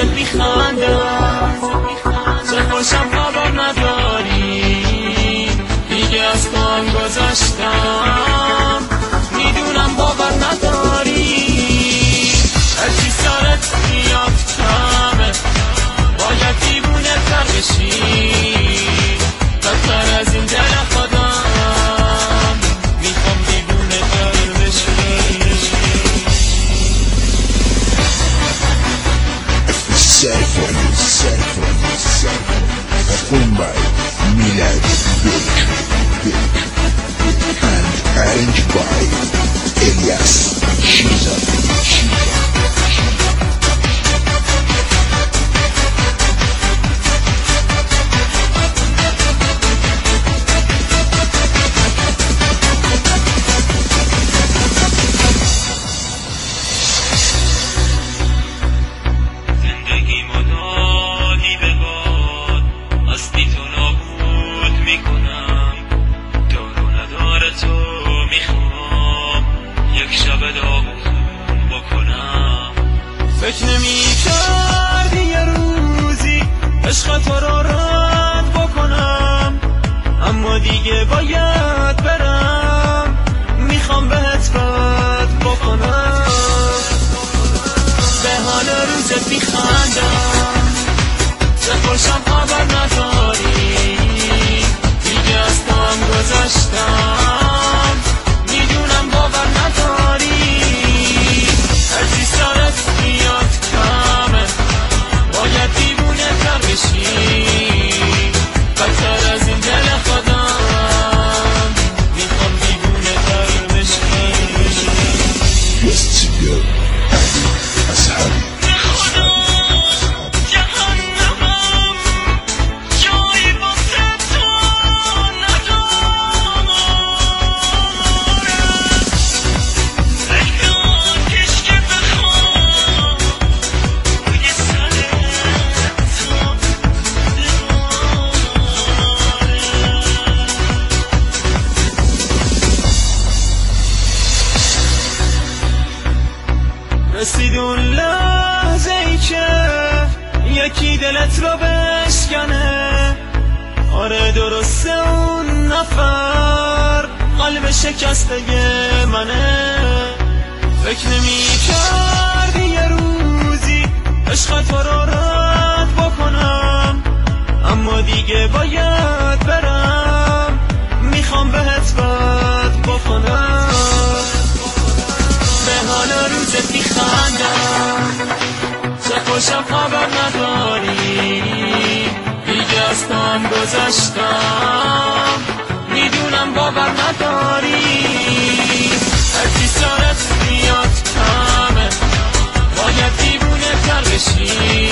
should be hunger. عشق را رد بکنم. اما دیگه باید برم. می‌خوام بهت رد بکنم. به حال روز بیخندم چه خوشم خبر نداری. دیگه از تو هم گذاشتم شکسته منه. فکر نمی کردی یه روزی عشق تو رو رد بکنم. اما دیگه باید برم. می‌خوام بهت بد بکنم. به حال روزت میخندم چه خوشم خبر نداری. دیگه از تن گذشتم. Krishna.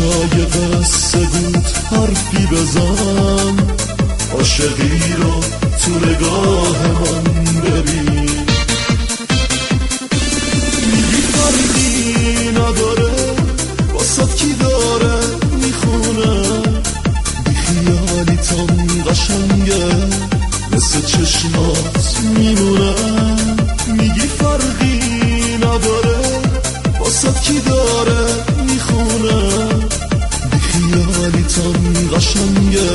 شای قصه بود حرفی بزن. عاشقی رو تو نگاه من ببین. میگی فرقی نداره واسد کی داره می‌خونه؟ بیخیالی تام قشنگه مثل چشمات میمونه. میگی فرقی نداره واسد کی داره قشنگه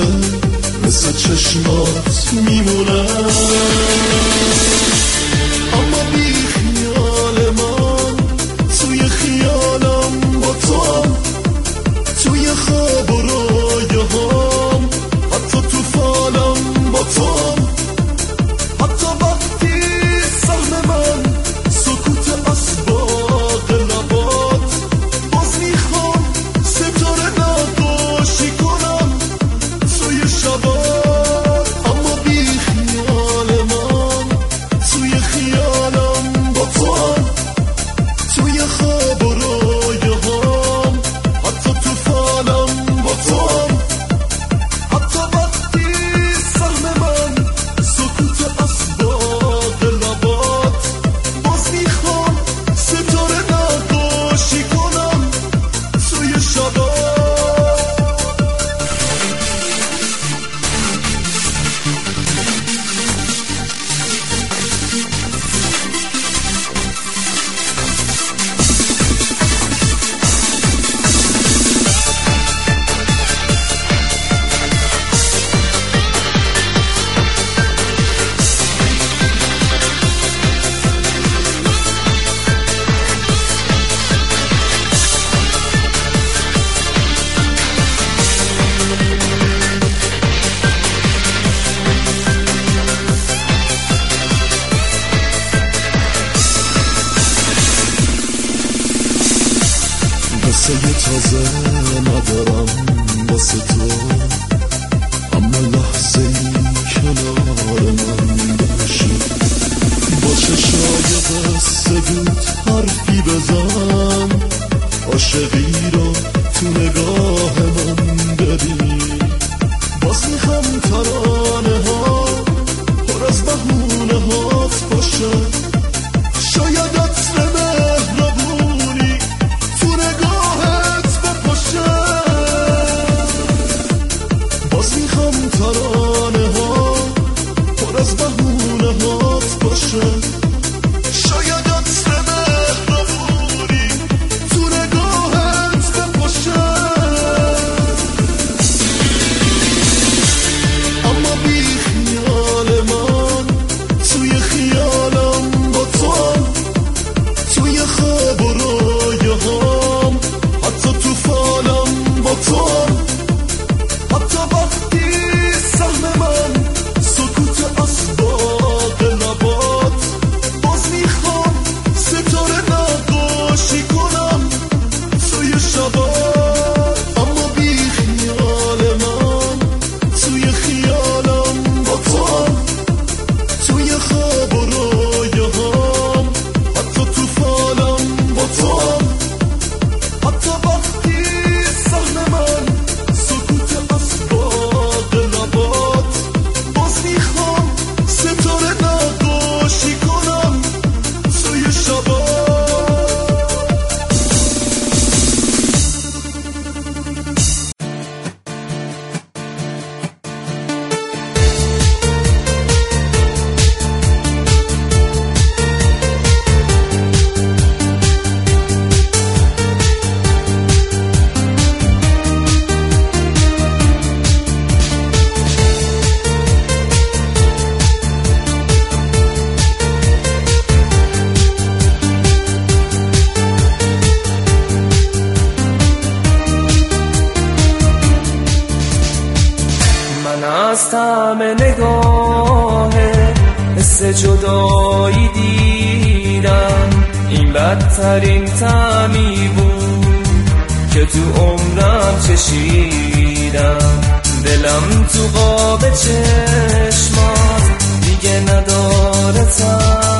مثل چشمات میمونم. قصه تازه ندارم. واسه تو. جدایی دیدم. این بدترین تعمی بود که تو عمرم چشیدم. دلم تو قاب چشمات دیگه نداره تم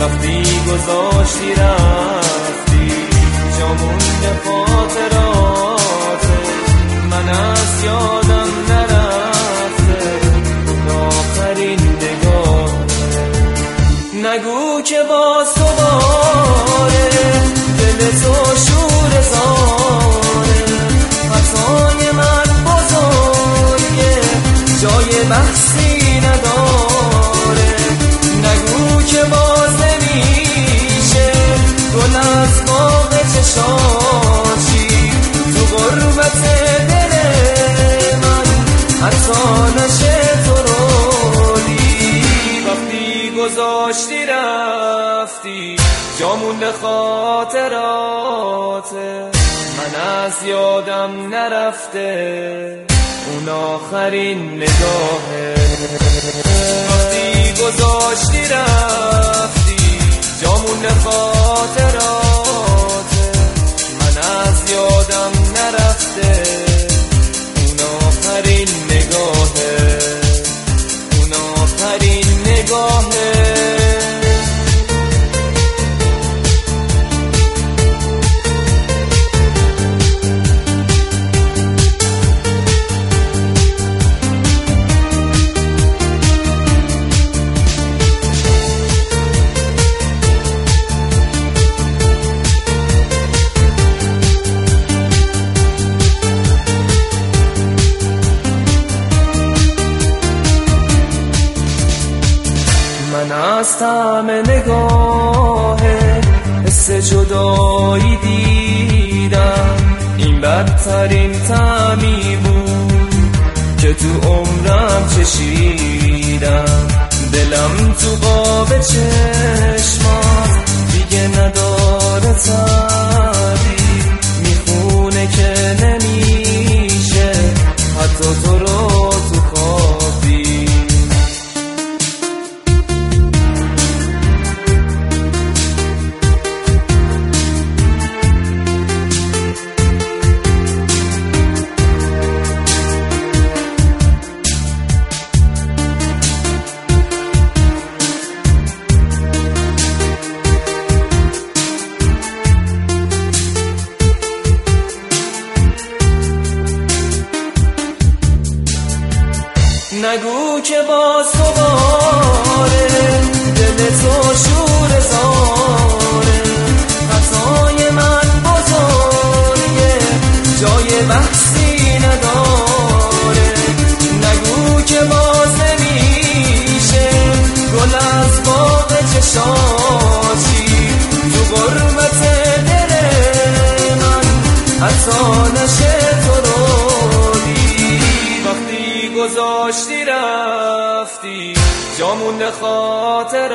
وقتی گذاشتی رفتی جامون خاطرات من از یادم نرفته آخرین نگاه. نگو که با سواره دل تو شور زاره خطای من بزرگه جای بحثی گذاشتی رفتی. جامون خاطراته من از یادم نرفته. اون آخرین نگاهه وقتی گذاشتی رفتی. جامون خاطراته جدایی دیدم. این بدترین تعمی بود که تو عمرم چشیدم. دلم تو قاب چشمات دیگه نداره تردی می‌خونه که نمیشه. حتی تو نگو که با سواره دل تو شور زاره. خطای من بزرگه جای بحثی نداره. نگو که باز نمیشه گل از باغ چشاشی تو غربت دل من حتی نشه تو وقتی گذاشتی رفتی جامون خاطرات.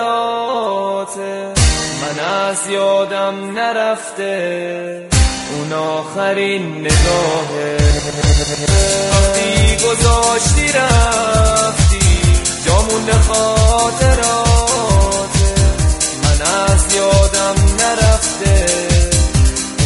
من از یادم نرفته اون آخرین نگاهه. وقتی گذاشتی رفتی جامون خاطرات. من از یادم نرفته